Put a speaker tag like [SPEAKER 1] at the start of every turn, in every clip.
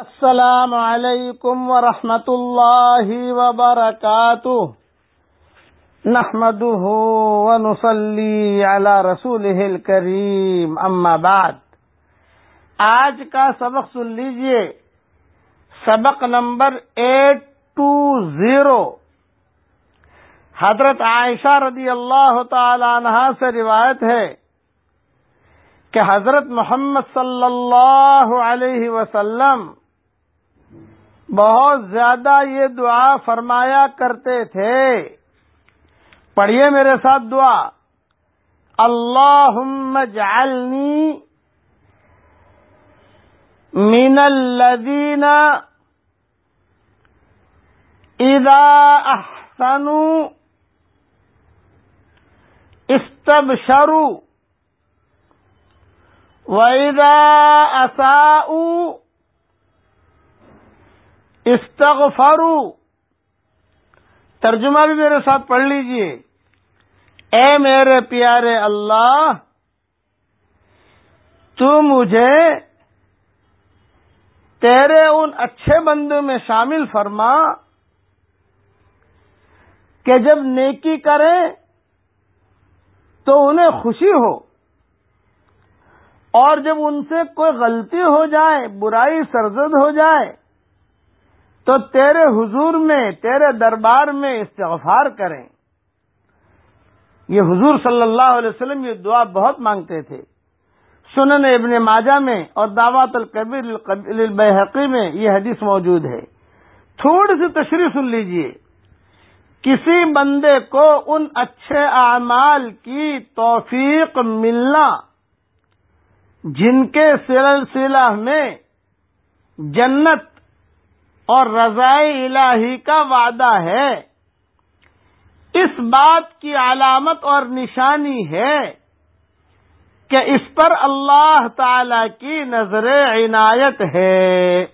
[SPEAKER 1] السلام علیکم ورحمۃ اللہ وبرکاتہ۔ نحمده ونصلي على رسوله الكريم اما بعد۔ آج کا سبق سن لیجیے۔ سبق نمبر ایٹ ٹو زیرو۔ حضرت عائشہ رضی اللہ تعالی عنہ سے روایت ہے کہ حضرت محمد صلی اللہ علیہ وسلم بہت زیادہ یہ دعا فرمایا کرتے تھے۔ پڑھیے میرے ساتھ دعا۔ اللہ اجعلنی من الذین اذا احسنوا استبشروا وَإِذَا أَسَاءُوا استغفروا۔ ترجمہ بھی میرے ساتھ پڑھ لیجیے۔ اے میرے پیارے اللہ، تو مجھے تیرے ان اچھے بندوں میں شامل فرما کہ جب نیکی کرے تو انہیں خوشی ہو، اور جب ان سے کوئی غلطی ہو جائے، برائی سرزد ہو جائے تو تیرے حضور میں، تیرے دربار میں استغفار کریں۔ یہ حضور صلی اللہ علیہ وسلم یہ دعا بہت مانگتے تھے۔ سنن ابن ماجہ میں اور دعوت القبیر البحقی میں یہ حدیث موجود ہے۔ تھوڑی سی تشریح سن لیجیے۔ کسی بندے کو ان اچھے اعمال کی توفیق ملنا جن کے سلسلہ میں جنت اور رضاء الہی کا وعدہ ہے۔ اس بات کی علامت اور نشانی ہے کہ اس پر اللہ تعالی کی نظر عنایت ہے۔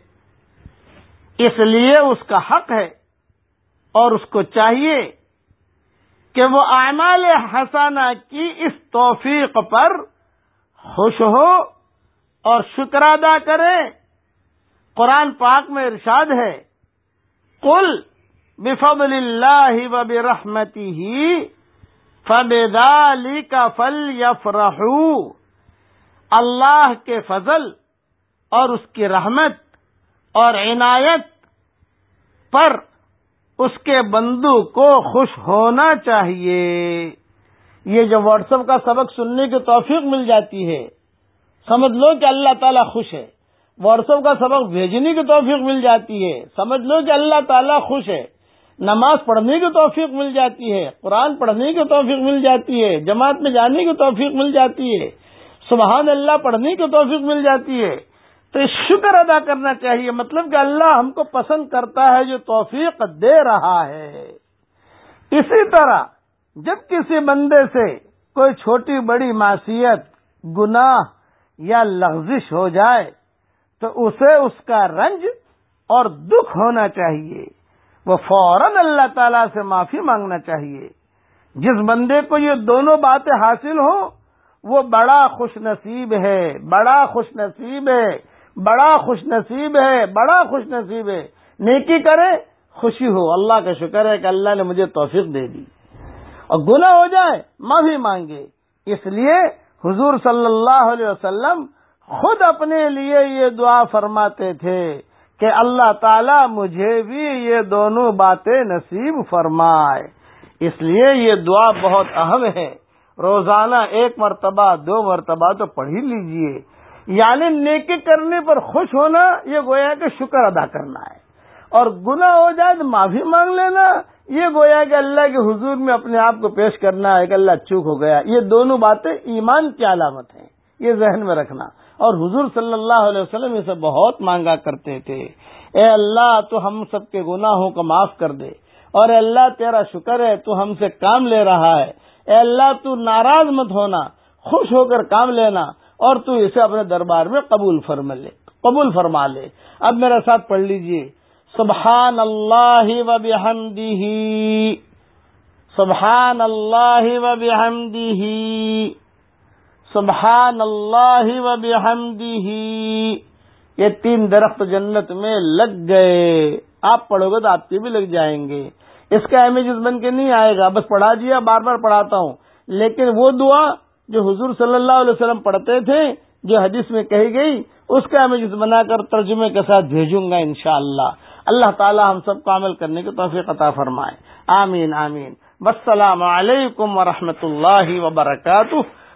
[SPEAKER 1] اس لیے اس کا حق ہے اور اس کو چاہیے کہ وہ اعمال حسانہ کی اس توفیق پر خوش ہو اور شکر ادا کرے۔ قرآن پاک میں ارشاد ہے کل بفضل اللہ و برحمتی ہی فبدالی کا فل اللہ کے فضل اور اس کی رحمت اور عنایت پر اس کے بندو کو خوش ہونا چاہیے۔ یہ جو واٹس ایپ کا سبق سننے کی توفیق مل جاتی ہے۔ سمجھ لو کہ اللہ تعالیٰ خوش ہے۔ واٹس ایپ کا سبق بھیجنے کی توفیق مل جاتی ہے۔ سمجھ لو کہ اللہ تعالیٰ خوش ہے۔ نماز پڑھنے کی توفیق مل جاتی ہے۔ قرآن پڑھنے کی توفیق مل جاتی ہے۔ جماعت میں جانے کی توفیق مل جاتی ہے۔ سبحان اللہ پڑھنے کی توفیق مل جاتی ہے۔ تو شکر ادا کرنا چاہیے۔ مطلب کہ اللہ ہم کو پسند کرتا ہے جو توفیق دے رہا ہے۔ اسی طرح جب کسی بندے سے کوئی چھوٹی بڑی معصیت، گناہ یا لغزش ہو جائے تو اسے اس کا رنج اور دکھ ہونا چاہیے۔ وہ فوراً اللہ تعالی سے معافی مانگنا چاہیے۔ جس بندے کو یہ دونوں باتیں حاصل ہوں، وہ بڑا خوش نصیب ہے، بڑا خوش نصیب ہے، بڑا خوش نصیب ہے، بڑا خوش نصیب ہے۔ نیکی کرے، خوشی ہو۔ اللہ کا شکر ہے کہ اللہ نے مجھے توفیق دے دی۔ اور گناہ ہو جائے، معافی مانگے۔ اس لیے حضور صلی اللہ علیہ وسلم خود اپنے لیے یہ دعا فرماتے تھے کہ اللہ تعالی مجھے بھی یہ دونوں باتیں نصیب فرمائے۔ اس لیے یہ دعا بہت اہم ہے۔ روزانہ ایک مرتبہ، دو مرتبہ تو پڑھ ہی لیجیے۔ یعنی نیکی کرنے پر خوش ہونا، یہ گویا کہ شکر ادا کرنا ہے۔ اور گناہ ہو جائے تو معافی مانگ لینا، یہ گویا کہ اللہ کے حضور میں اپنے آپ کو پیش کرنا ہے کہ اللہ چوک ہو گیا۔ یہ دونوں باتیں ایمان کی علامت ہیں۔ یہ ذہن میں رکھنا۔ اور حضور صلی اللہ علیہ وسلم اسے بہت مانگا کرتے تھے۔ اے اللہ، تو ہم سب کے گناہوں کو معاف کر دے۔ اور اے اللہ، تیرا شکر ہے، تو ہم سے کام لے رہا ہے۔ اے اللہ، تو ناراض مت ہونا، خوش ہو کر کام لینا، اور تو اسے اپنے دربار میں قبول فرما لے، قبول فرما لے۔ اب میرے ساتھ پڑھ لیجیے۔ سبحان اللہ و بحمدہ۔ سبحان اللہ و بحمدہ۔ سبحان اللہ و بحمدہ۔ یہ تین درخت جنت میں لگ گئے۔ آپ پڑھو گے تو آپ کے بھی لگ جائیں گے۔ اس کا امیجز بن کے نہیں آئے گا۔ بس پڑھا جی، دیا بار بار پڑھاتا ہوں۔ لیکن وہ دعا جو حضور صلی اللہ علیہ وسلم پڑھتے تھے، جو حدیث میں کہی گئی، اس کا امیجز بنا کر ترجمے کے ساتھ بھیجوں گا انشاءاللہ۔ اللہ اللہ تعالی ہم سب کو عمل کرنے کی توفیق عطا فرمائے۔ آمین آمین۔ والسلام علیکم ورحمۃ اللہ وبرکاتہ۔